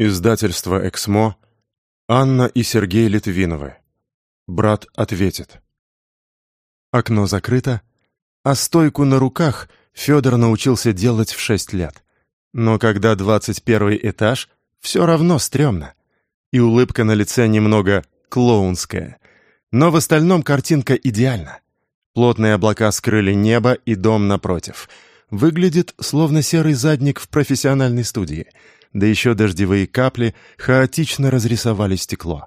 Издательство «Эксмо», Анна и Сергей Литвиновы. Брат ответит. Окно закрыто, а стойку на руках Федор научился делать в шесть лет. Но когда двадцать первый этаж, все равно стрёмно. И улыбка на лице немного клоунская. Но в остальном картинка идеальна. Плотные облака скрыли небо и дом напротив. Выглядит, словно серый задник в профессиональной студии — да еще дождевые капли хаотично разрисовали стекло.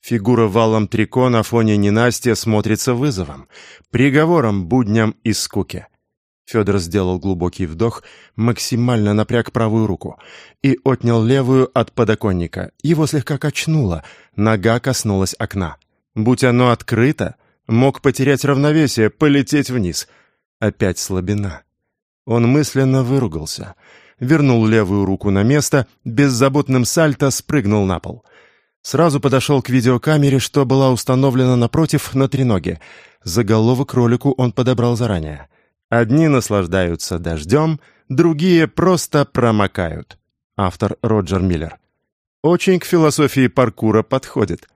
Фигура валом трико на фоне ненастья смотрится вызовом, приговором будням и скуке. Федор сделал глубокий вдох, максимально напряг правую руку и отнял левую от подоконника. Его слегка качнуло, нога коснулась окна. Будь оно открыто, мог потерять равновесие, полететь вниз. Опять слабина. Он мысленно выругался — вернул левую руку на место, беззаботным сальто спрыгнул на пол. Сразу подошел к видеокамере, что была установлена напротив на треноге. Заголовок ролику он подобрал заранее. «Одни наслаждаются дождем, другие просто промокают». Автор Роджер Миллер. Очень к философии паркура подходит.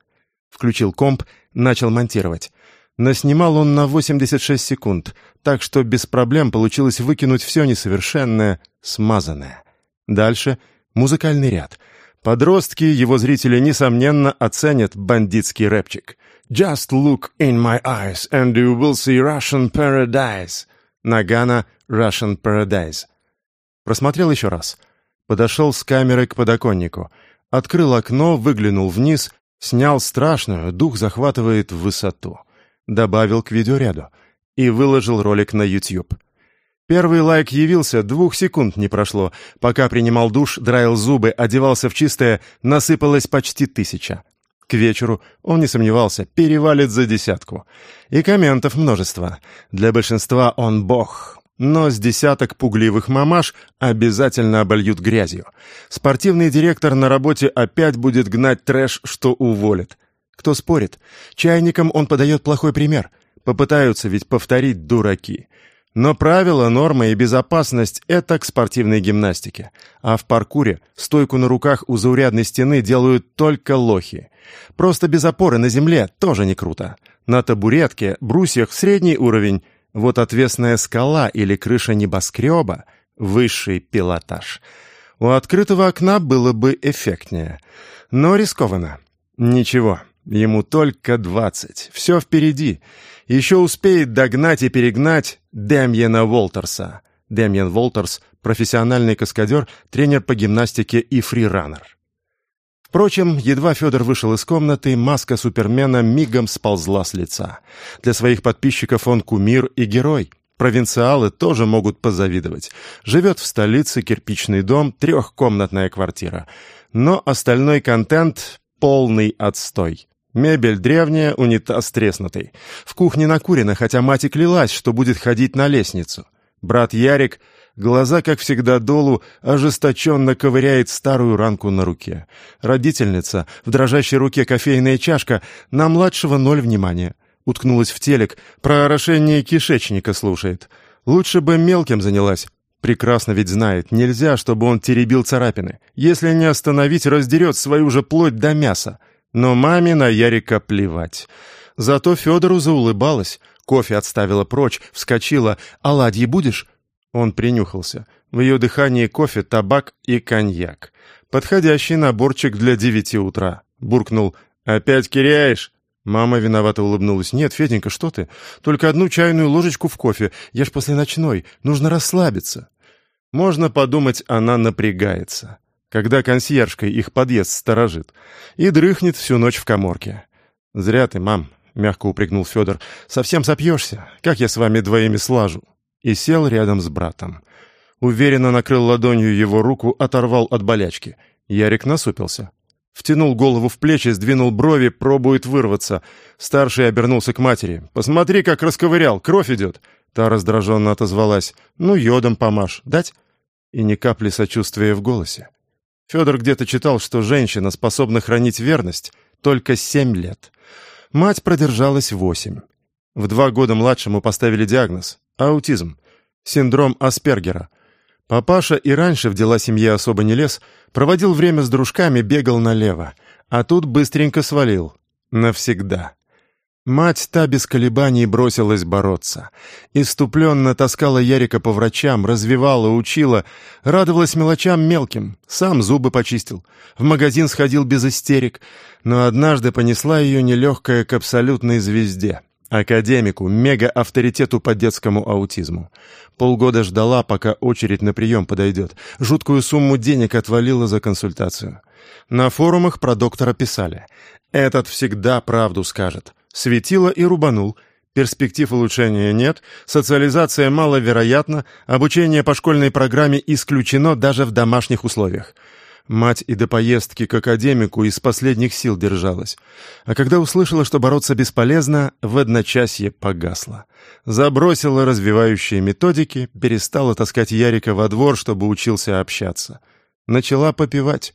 Включил комп, начал монтировать. Наснимал он на 86 секунд, так что без проблем получилось выкинуть все несовершенное, смазанное. Дальше музыкальный ряд. Подростки, его зрители, несомненно, оценят бандитский рэпчик. «Just look in my eyes, and you will see Russian paradise». Нагана «Russian paradise». Просмотрел еще раз. Подошел с камерой к подоконнику. Открыл окно, выглянул вниз, снял страшную, дух захватывает высоту добавил к видеоряду и выложил ролик на YouTube. Первый лайк явился, двух секунд не прошло. Пока принимал душ, драил зубы, одевался в чистое, насыпалось почти тысяча. К вечеру, он не сомневался, перевалит за десятку. И комментов множество. Для большинства он бог. Но с десяток пугливых мамаш обязательно обольют грязью. Спортивный директор на работе опять будет гнать трэш, что уволит. Кто спорит? Чайникам он подает плохой пример. Попытаются ведь повторить дураки. Но правила, нормы и безопасность — это к спортивной гимнастике. А в паркуре стойку на руках у заурядной стены делают только лохи. Просто без опоры на земле тоже не круто. На табуретке, брусьях средний уровень. Вот отвесная скала или крыша небоскреба — высший пилотаж. У открытого окна было бы эффектнее. Но рискованно. Ничего, Ему только двадцать. Все впереди. Еще успеет догнать и перегнать Демьена Волтерса. Демьен Волтерс — профессиональный каскадер, тренер по гимнастике и фрираннер. Впрочем, едва Федор вышел из комнаты, маска Супермена мигом сползла с лица. Для своих подписчиков он кумир и герой. Провинциалы тоже могут позавидовать. Живет в столице кирпичный дом, трехкомнатная квартира. Но остальной контент — полный отстой. Мебель древняя, унитаз треснутый. В кухне накурено, хотя мать и клялась, что будет ходить на лестницу. Брат Ярик, глаза, как всегда, долу, ожесточенно ковыряет старую ранку на руке. Родительница, в дрожащей руке кофейная чашка, на младшего ноль внимания. Уткнулась в телек, про орошение кишечника слушает. Лучше бы мелким занялась. Прекрасно ведь знает, нельзя, чтобы он теребил царапины. Если не остановить, раздерет свою же плоть до мяса. Но маме на Ярика плевать. Зато Федору заулыбалась, кофе отставила прочь, вскочила. «Оладьи будешь?» Он принюхался. В ее дыхании кофе, табак и коньяк. Подходящий наборчик для девяти утра. Буркнул «Опять киряешь?» Мама виновато улыбнулась. «Нет, Феденька, что ты? Только одну чайную ложечку в кофе. Я ж после ночной. Нужно расслабиться». Можно подумать, она напрягается когда консьержкой их подъезд сторожит, и дрыхнет всю ночь в коморке. «Зря ты, мам», — мягко упрекнул Федор, — «совсем сопьешься. Как я с вами двоими слажу?» И сел рядом с братом. Уверенно накрыл ладонью его руку, оторвал от болячки. Ярик насупился. Втянул голову в плечи, сдвинул брови, пробует вырваться. Старший обернулся к матери. «Посмотри, как расковырял, кровь идет!» Та раздраженно отозвалась. «Ну, йодом помажь, дать?» И ни капли сочувствия в голосе. Федор где-то читал, что женщина способна хранить верность только семь лет. Мать продержалась восемь. В два года младшему поставили диагноз – аутизм, синдром Аспергера. Папаша и раньше в дела семьи особо не лез, проводил время с дружками, бегал налево, а тут быстренько свалил. Навсегда. Мать та без колебаний бросилась бороться. Иступленно таскала Ярика по врачам, развивала, учила, радовалась мелочам мелким, сам зубы почистил, в магазин сходил без истерик, но однажды понесла ее нелегкая к абсолютной звезде, академику, мега-авторитету по детскому аутизму. Полгода ждала, пока очередь на прием подойдет, жуткую сумму денег отвалила за консультацию. На форумах про доктора писали «Этот всегда правду скажет». Светило и рубанул. Перспектив улучшения нет, социализация маловероятна, обучение по школьной программе исключено даже в домашних условиях. Мать и до поездки к академику из последних сил держалась. А когда услышала, что бороться бесполезно, в одночасье погасла. Забросила развивающие методики, перестала таскать Ярика во двор, чтобы учился общаться. Начала попивать.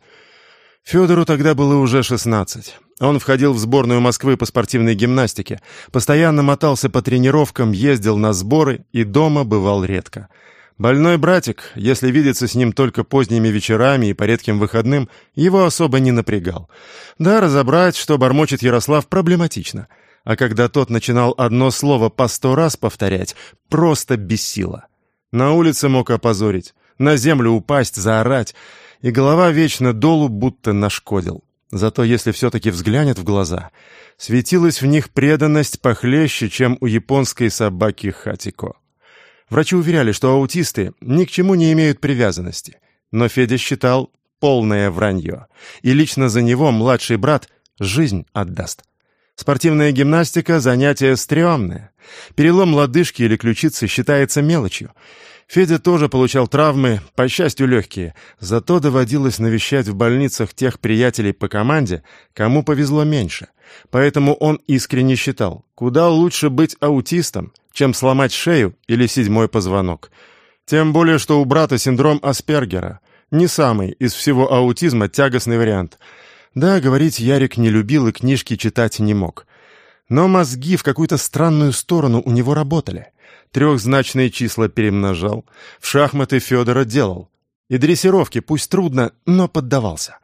Федору тогда было уже шестнадцать. Он входил в сборную Москвы по спортивной гимнастике, постоянно мотался по тренировкам, ездил на сборы и дома бывал редко. Больной братик, если видеться с ним только поздними вечерами и по редким выходным, его особо не напрягал. Да, разобрать, что бормочет Ярослав, проблематично. А когда тот начинал одно слово по сто раз повторять, просто бесило. На улице мог опозорить, на землю упасть, заорать, и голова вечно долу будто нашкодил. Зато если все-таки взглянет в глаза, светилась в них преданность похлеще, чем у японской собаки Хатико. Врачи уверяли, что аутисты ни к чему не имеют привязанности, но Федя считал полное вранье, и лично за него младший брат жизнь отдаст. Спортивная гимнастика – занятие стрёмное. Перелом лодыжки или ключицы считается мелочью – Федя тоже получал травмы, по счастью, легкие, зато доводилось навещать в больницах тех приятелей по команде, кому повезло меньше. Поэтому он искренне считал, куда лучше быть аутистом, чем сломать шею или седьмой позвонок. Тем более, что у брата синдром Аспергера, не самый из всего аутизма тягостный вариант. Да, говорить Ярик не любил и книжки читать не мог. Но мозги в какую-то странную сторону у него работали — трехзначные числа перемножал, в шахматы Федора делал. И дрессировки, пусть трудно, но поддавался.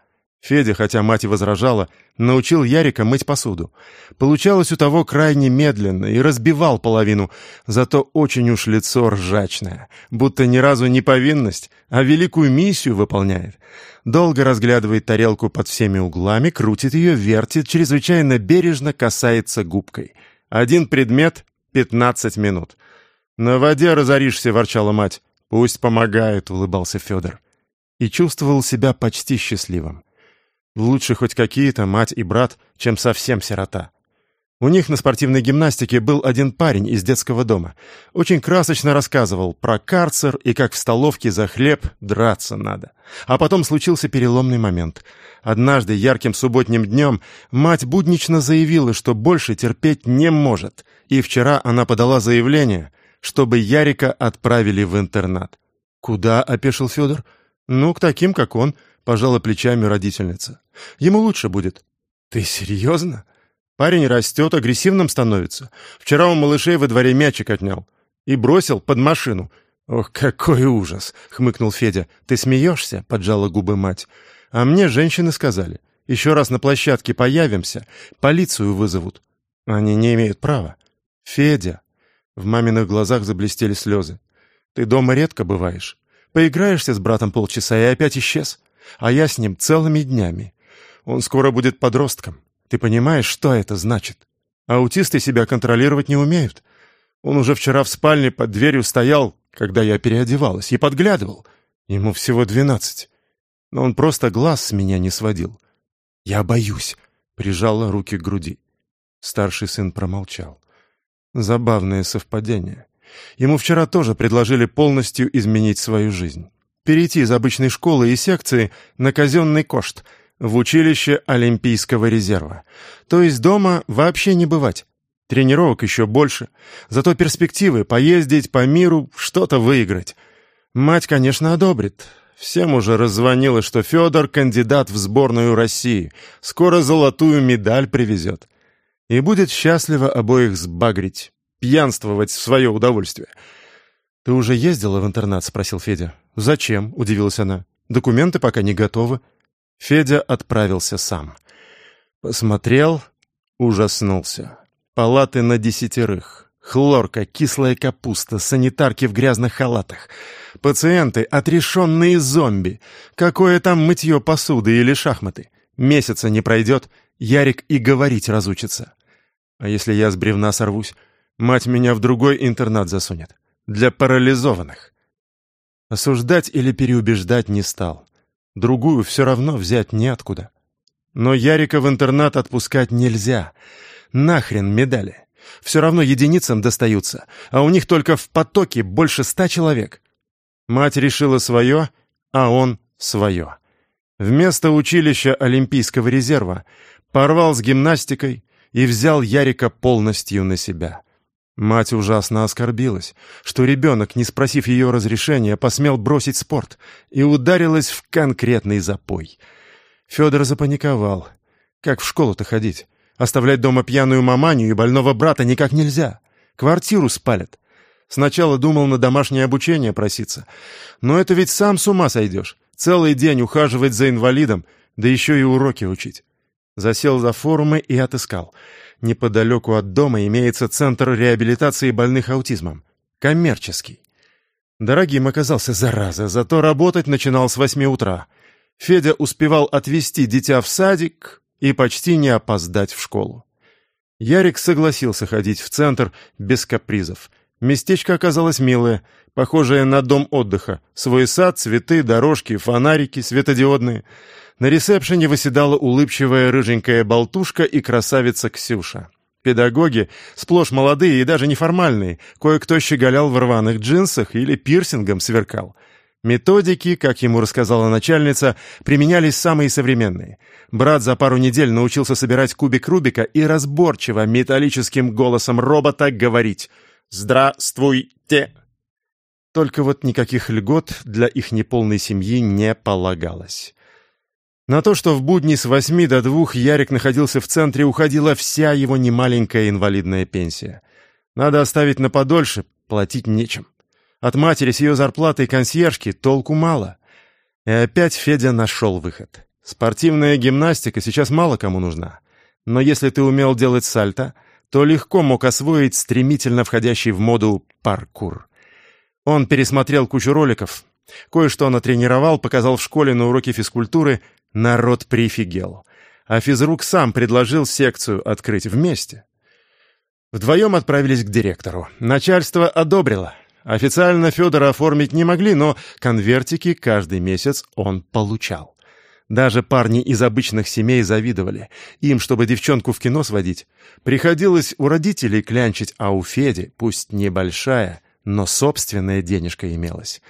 Федя, хотя мать и возражала, научил Ярика мыть посуду. Получалось у того крайне медленно и разбивал половину, зато очень уж лицо ржачное, будто ни разу не повинность, а великую миссию выполняет. Долго разглядывает тарелку под всеми углами, крутит ее, вертит, чрезвычайно бережно касается губкой. Один предмет — пятнадцать минут. «На воде разоришься», — ворчала мать. «Пусть помогает», — улыбался Федор. И чувствовал себя почти счастливым. Лучше хоть какие-то мать и брат, чем совсем сирота. У них на спортивной гимнастике был один парень из детского дома. Очень красочно рассказывал про карцер и как в столовке за хлеб драться надо. А потом случился переломный момент. Однажды, ярким субботним днем, мать буднично заявила, что больше терпеть не может. И вчера она подала заявление, чтобы Ярика отправили в интернат. «Куда?» — опешил Федор. «Ну, к таким, как он», — пожала плечами родительница. «Ему лучше будет». «Ты серьезно?» Парень растет, агрессивным становится. Вчера у малышей во дворе мячик отнял. И бросил под машину. «Ох, какой ужас!» — хмыкнул Федя. «Ты смеешься?» — поджала губы мать. «А мне женщины сказали. Еще раз на площадке появимся, полицию вызовут». «Они не имеют права». «Федя, в маминых глазах заблестели слезы. «Ты дома редко бываешь. Поиграешься с братом полчаса и опять исчез. А я с ним целыми днями. Он скоро будет подростком. Ты понимаешь, что это значит? Аутисты себя контролировать не умеют. Он уже вчера в спальне под дверью стоял, когда я переодевалась, и подглядывал. Ему всего двенадцать. Но он просто глаз с меня не сводил. «Я боюсь», — прижала руки к груди. Старший сын промолчал. Забавное совпадение. Ему вчера тоже предложили полностью изменить свою жизнь. Перейти из обычной школы и секции на казенный кошт в училище Олимпийского резерва. То есть дома вообще не бывать. Тренировок еще больше. Зато перспективы поездить по миру, что-то выиграть. Мать, конечно, одобрит. Всем уже раззвонило, что Федор кандидат в сборную России. Скоро золотую медаль привезет и будет счастливо обоих сбагрить, пьянствовать в свое удовольствие. «Ты уже ездила в интернат?» — спросил Федя. «Зачем?» — удивилась она. «Документы пока не готовы». Федя отправился сам. Посмотрел, ужаснулся. Палаты на десятерых. Хлорка, кислая капуста, санитарки в грязных халатах. Пациенты — отрешенные зомби. Какое там мытье посуды или шахматы? Месяца не пройдет, Ярик и говорить разучится. А если я с бревна сорвусь? Мать меня в другой интернат засунет. Для парализованных. Осуждать или переубеждать не стал. Другую все равно взять неоткуда. Но Ярика в интернат отпускать нельзя. Нахрен медали. Все равно единицам достаются, а у них только в потоке больше ста человек. Мать решила свое, а он свое. Вместо училища Олимпийского резерва порвал с гимнастикой и взял Ярика полностью на себя. Мать ужасно оскорбилась, что ребенок, не спросив ее разрешения, посмел бросить спорт и ударилась в конкретный запой. Федор запаниковал. Как в школу-то ходить? Оставлять дома пьяную маманю и больного брата никак нельзя. Квартиру спалят. Сначала думал на домашнее обучение проситься. Но это ведь сам с ума сойдешь. Целый день ухаживать за инвалидом, да еще и уроки учить. Засел за форумы и отыскал — Неподалеку от дома имеется центр реабилитации больных аутизмом. Коммерческий. Дорогим оказался, зараза, зато работать начинал с восьми утра. Федя успевал отвезти дитя в садик и почти не опоздать в школу. Ярик согласился ходить в центр без капризов. Местечко оказалось милое, похожее на дом отдыха. Свой сад, цветы, дорожки, фонарики светодиодные — на ресепшене выседала улыбчивая рыженькая болтушка и красавица Ксюша. Педагоги, сплошь молодые и даже неформальные, кое-кто щеголял в рваных джинсах или пирсингом сверкал. Методики, как ему рассказала начальница, применялись самые современные. Брат за пару недель научился собирать кубик Рубика и разборчиво металлическим голосом робота говорить «Здравствуйте!». Только вот никаких льгот для их неполной семьи не полагалось. На то, что в будни с восьми до двух Ярик находился в центре, уходила вся его немаленькая инвалидная пенсия. Надо оставить на подольше, платить нечем. От матери с ее зарплатой консьержки толку мало. И опять Федя нашел выход. Спортивная гимнастика сейчас мало кому нужна. Но если ты умел делать сальто, то легко мог освоить стремительно входящий в моду паркур. Он пересмотрел кучу роликов, кое-что натренировал, показал в школе на уроке физкультуры — Народ прифигел. А физрук сам предложил секцию открыть вместе. Вдвоем отправились к директору. Начальство одобрило. Официально Федора оформить не могли, но конвертики каждый месяц он получал. Даже парни из обычных семей завидовали. Им, чтобы девчонку в кино сводить, приходилось у родителей клянчить, а у Феди, пусть небольшая, но собственная денежка имелась.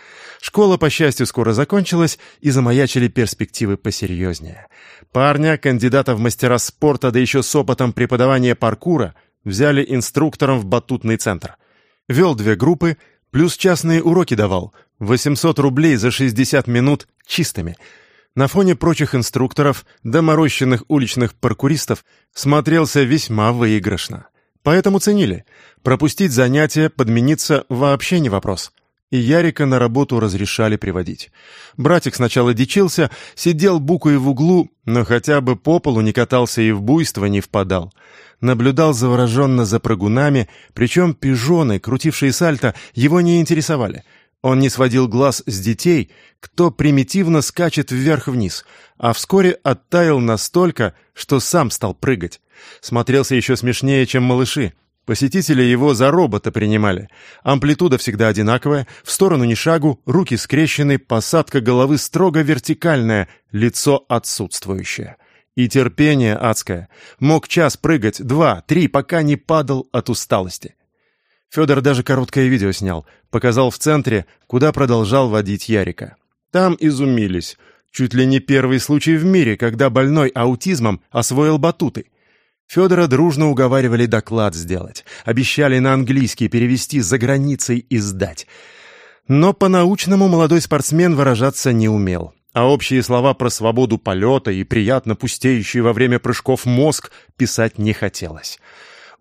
Школа, по счастью, скоро закончилась, и замаячили перспективы посерьезнее. Парня, кандидата в мастера спорта, да еще с опытом преподавания паркура, взяли инструктором в батутный центр. Вел две группы, плюс частные уроки давал. 800 рублей за 60 минут чистыми. На фоне прочих инструкторов, доморощенных уличных паркуристов, смотрелся весьма выигрышно. Поэтому ценили. Пропустить занятия, подмениться вообще не вопрос. И Ярика на работу разрешали приводить. Братик сначала дичился, сидел букой в углу, но хотя бы по полу не катался и в буйство не впадал. Наблюдал завороженно за прыгунами, причем пижоны, крутившие сальто, его не интересовали. Он не сводил глаз с детей, кто примитивно скачет вверх-вниз, а вскоре оттаял настолько, что сам стал прыгать. Смотрелся еще смешнее, чем малыши. Посетители его за робота принимали. Амплитуда всегда одинаковая, в сторону ни шагу, руки скрещены, посадка головы строго вертикальная, лицо отсутствующее. И терпение адское. Мог час прыгать, два, три, пока не падал от усталости. Федор даже короткое видео снял, показал в центре, куда продолжал водить Ярика. Там изумились. Чуть ли не первый случай в мире, когда больной аутизмом освоил батуты. Федора дружно уговаривали доклад сделать, обещали на английский перевести за границей и сдать. Но по-научному молодой спортсмен выражаться не умел, а общие слова про свободу полета и приятно пустеющий во время прыжков мозг писать не хотелось.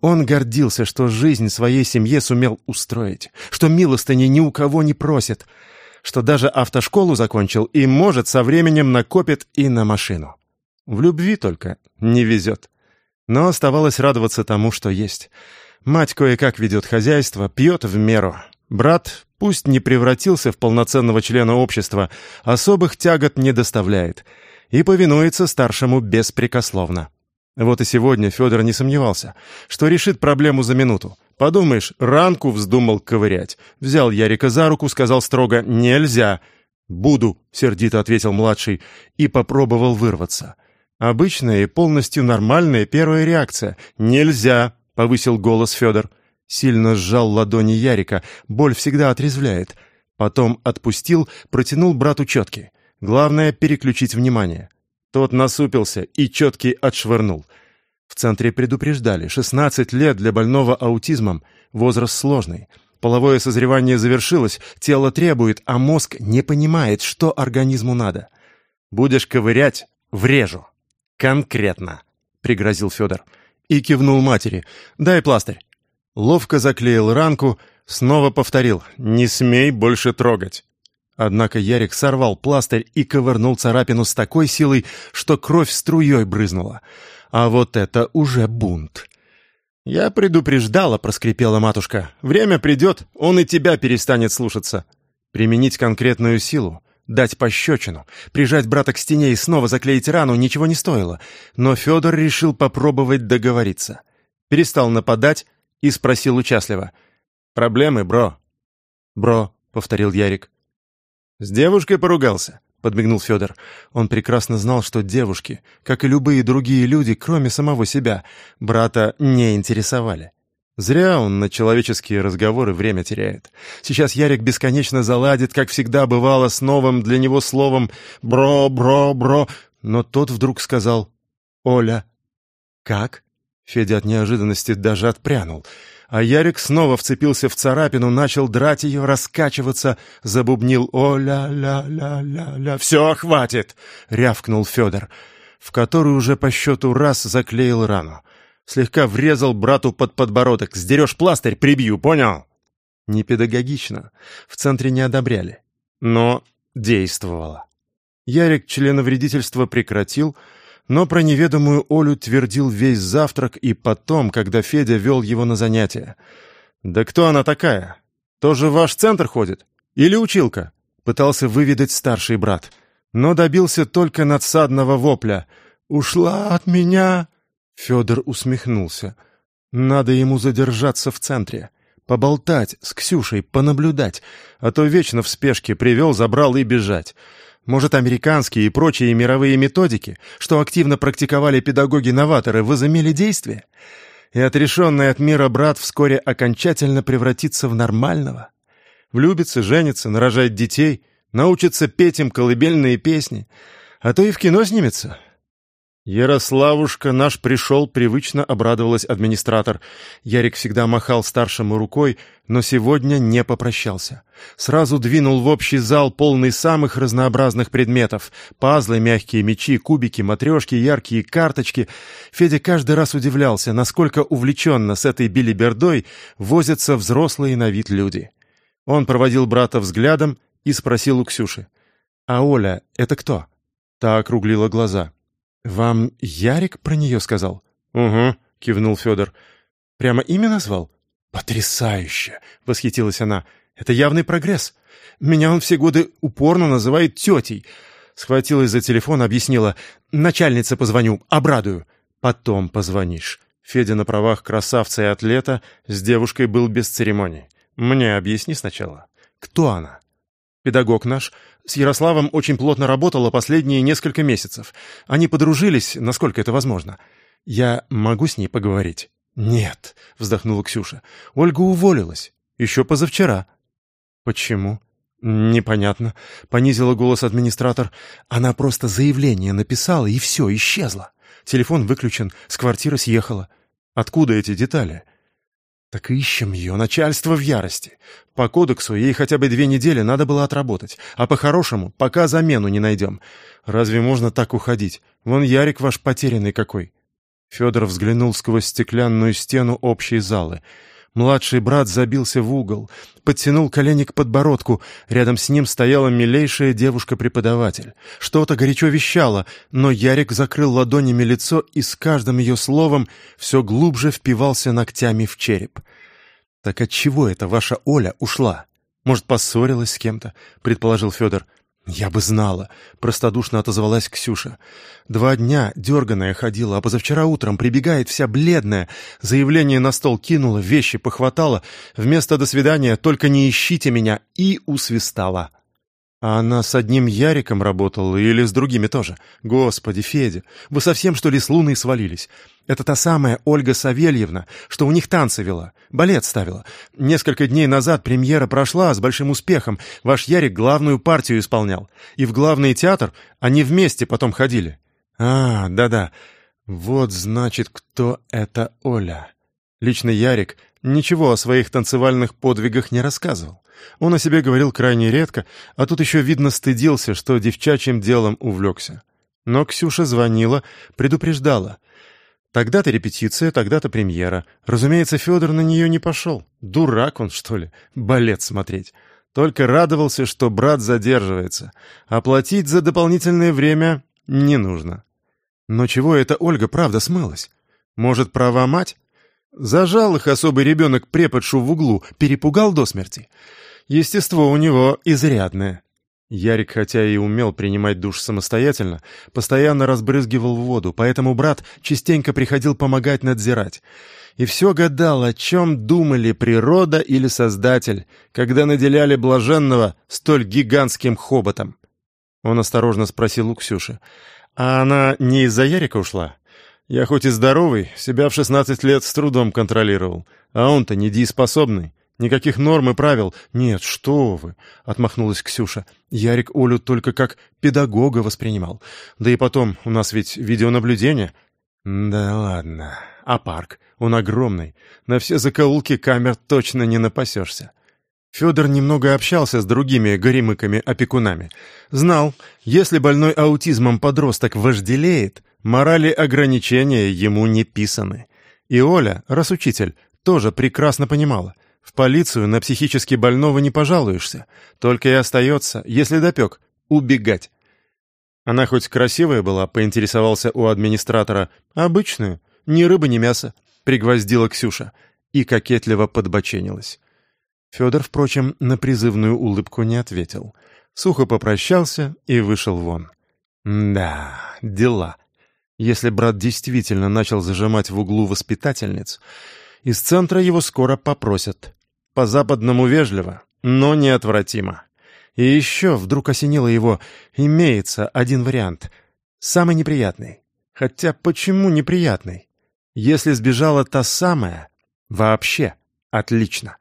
Он гордился, что жизнь своей семье сумел устроить, что милостыни ни у кого не просит, что даже автошколу закончил и, может, со временем накопит и на машину. В любви только не везет. Но оставалось радоваться тому, что есть. Мать кое-как ведет хозяйство, пьет в меру. Брат, пусть не превратился в полноценного члена общества, особых тягот не доставляет и повинуется старшему беспрекословно. Вот и сегодня Федор не сомневался, что решит проблему за минуту. Подумаешь, ранку вздумал ковырять. Взял Ярика за руку, сказал строго «Нельзя!» «Буду», — сердито ответил младший, и попробовал вырваться. Обычная и полностью нормальная первая реакция. «Нельзя!» — повысил голос Федор. Сильно сжал ладони Ярика, боль всегда отрезвляет. Потом отпустил, протянул брату четки. Главное — переключить внимание. Тот насупился и четкий отшвырнул. В центре предупреждали, 16 лет для больного аутизмом, возраст сложный. Половое созревание завершилось, тело требует, а мозг не понимает, что организму надо. «Будешь ковырять — врежу». «Конкретно», — пригрозил Федор. И кивнул матери. «Дай пластырь». Ловко заклеил ранку, снова повторил «Не смей больше трогать». Однако Ярик сорвал пластырь и ковырнул царапину с такой силой, что кровь струей брызнула. А вот это уже бунт. «Я предупреждала», — проскрипела матушка. «Время придет, он и тебя перестанет слушаться». Применить конкретную силу, дать пощечину, прижать брата к стене и снова заклеить рану ничего не стоило. Но Федор решил попробовать договориться. Перестал нападать и спросил участливо. «Проблемы, бро?» «Бро», — повторил Ярик. «С девушкой поругался», — подмигнул Федор. Он прекрасно знал, что девушки, как и любые другие люди, кроме самого себя, брата не интересовали. Зря он на человеческие разговоры время теряет. Сейчас Ярик бесконечно заладит, как всегда бывало, с новым для него словом «бро, бро, бро», но тот вдруг сказал «Оля». «Как?» Федя от неожиданности даже отпрянул — а Ярик снова вцепился в царапину, начал драть ее, раскачиваться, забубнил «О-ля-ля-ля-ля-ля». «Все, хватит!» — рявкнул Федор, в который уже по счету раз заклеил рану. Слегка врезал брату под подбородок. «Сдерешь пластырь, прибью, понял?» Непедагогично. В центре не одобряли. Но действовало. Ярик членовредительство прекратил, но про неведомую Олю твердил весь завтрак и потом, когда Федя вел его на занятия. «Да кто она такая? Тоже в ваш центр ходит? Или училка?» Пытался выведать старший брат, но добился только надсадного вопля. «Ушла от меня!» Федор усмехнулся. «Надо ему задержаться в центре, поболтать с Ксюшей, понаблюдать, а то вечно в спешке привел, забрал и бежать». Может, американские и прочие мировые методики, что активно практиковали педагоги-новаторы, возымели действие? И отрешенный от мира брат вскоре окончательно превратится в нормального? Влюбится, женится, нарожает детей, научится петь им колыбельные песни, а то и в кино снимется, «Ярославушка наш пришел», — привычно обрадовалась администратор. Ярик всегда махал старшему рукой, но сегодня не попрощался. Сразу двинул в общий зал, полный самых разнообразных предметов. Пазлы, мягкие мечи, кубики, матрешки, яркие карточки. Федя каждый раз удивлялся, насколько увлеченно с этой билибердой возятся взрослые на вид люди. Он проводил брата взглядом и спросил у Ксюши. «А Оля — это кто?» Та округлила глаза. «Вам Ярик про нее сказал?» «Угу», — кивнул Федор. «Прямо имя назвал?» «Потрясающе!» — восхитилась она. «Это явный прогресс. Меня он все годы упорно называет тетей». Схватилась за телефон, объяснила. «Начальнице позвоню, обрадую». «Потом позвонишь». Федя на правах красавца и атлета с девушкой был без церемоний. «Мне объясни сначала. Кто она?» «Педагог наш. С Ярославом очень плотно работала последние несколько месяцев. Они подружились, насколько это возможно. Я могу с ней поговорить?» «Нет», — вздохнула Ксюша. «Ольга уволилась. Еще позавчера». «Почему?» «Непонятно», — понизила голос администратор. «Она просто заявление написала, и все, исчезла. Телефон выключен, с квартиры съехала. Откуда эти детали?» Так ищем ее, начальство в ярости. По кодексу ей хотя бы две недели надо было отработать, а по-хорошему, пока замену не найдем. Разве можно так уходить? Вон Ярик ваш потерянный какой. Федор взглянул сквозь стеклянную стену общей залы. Младший брат забился в угол, подтянул колени к подбородку. Рядом с ним стояла милейшая девушка-преподаватель. Что-то горячо вещало, но Ярик закрыл ладонями лицо и с каждым ее словом все глубже впивался ногтями в череп. «Так отчего это ваша Оля ушла? Может, поссорилась с кем-то?» — предположил Федор. «Я бы знала», — простодушно отозвалась Ксюша. «Два дня дерганая ходила, а позавчера утром прибегает вся бледная. Заявление на стол кинула, вещи похватала. Вместо «до свидания» только не ищите меня и усвистала». А она с одним Яриком работала или с другими тоже? Господи, Федя, вы совсем, что ли, с луной свалились? Это та самая Ольга Савельевна, что у них танцы вела, балет ставила. Несколько дней назад премьера прошла с большим успехом. Ваш Ярик главную партию исполнял. И в главный театр они вместе потом ходили. А, да-да. Вот значит, кто это Оля. Лично Ярик ничего о своих танцевальных подвигах не рассказывал. Он о себе говорил крайне редко, а тут еще, видно, стыдился, что девчачьим делом увлекся. Но Ксюша звонила, предупреждала. Тогда-то репетиция, тогда-то премьера. Разумеется, Федор на нее не пошел. Дурак он, что ли, балет смотреть. Только радовался, что брат задерживается. Оплатить за дополнительное время не нужно. Но чего это Ольга правда смылась? Может, права мать? Зажал их особый ребенок преподшу в углу, перепугал до смерти. Естество у него изрядное. Ярик, хотя и умел принимать душ самостоятельно, постоянно разбрызгивал воду, поэтому брат частенько приходил помогать надзирать. И все гадал, о чем думали природа или Создатель, когда наделяли блаженного столь гигантским хоботом. Он осторожно спросил у Ксюши, «А она не из-за Ярика ушла?» Я хоть и здоровый, себя в 16 лет с трудом контролировал, а он-то недееспособный. Никаких норм и правил. Нет, что вы, отмахнулась Ксюша. Ярик Олю только как педагога воспринимал. Да и потом, у нас ведь видеонаблюдение. Да ладно. А парк? Он огромный. На все закоулки камер точно не напасешься. Федор немного общался с другими горемыками-опекунами. Знал, если больной аутизмом подросток вожделеет, Морали ограничения ему не писаны. И Оля, раз учитель, тоже прекрасно понимала. В полицию на психически больного не пожалуешься. Только и остается, если допек, убегать. Она хоть красивая была, поинтересовался у администратора. Обычную, ни рыба, ни мясо, пригвоздила Ксюша и кокетливо подбоченилась. Федор, впрочем, на призывную улыбку не ответил. Сухо попрощался и вышел вон. Да, дела. Если брат действительно начал зажимать в углу воспитательниц, из центра его скоро попросят. По-западному вежливо, но неотвратимо. И еще вдруг осенило его, имеется один вариант. Самый неприятный. Хотя почему неприятный? Если сбежала та самая, вообще отлично.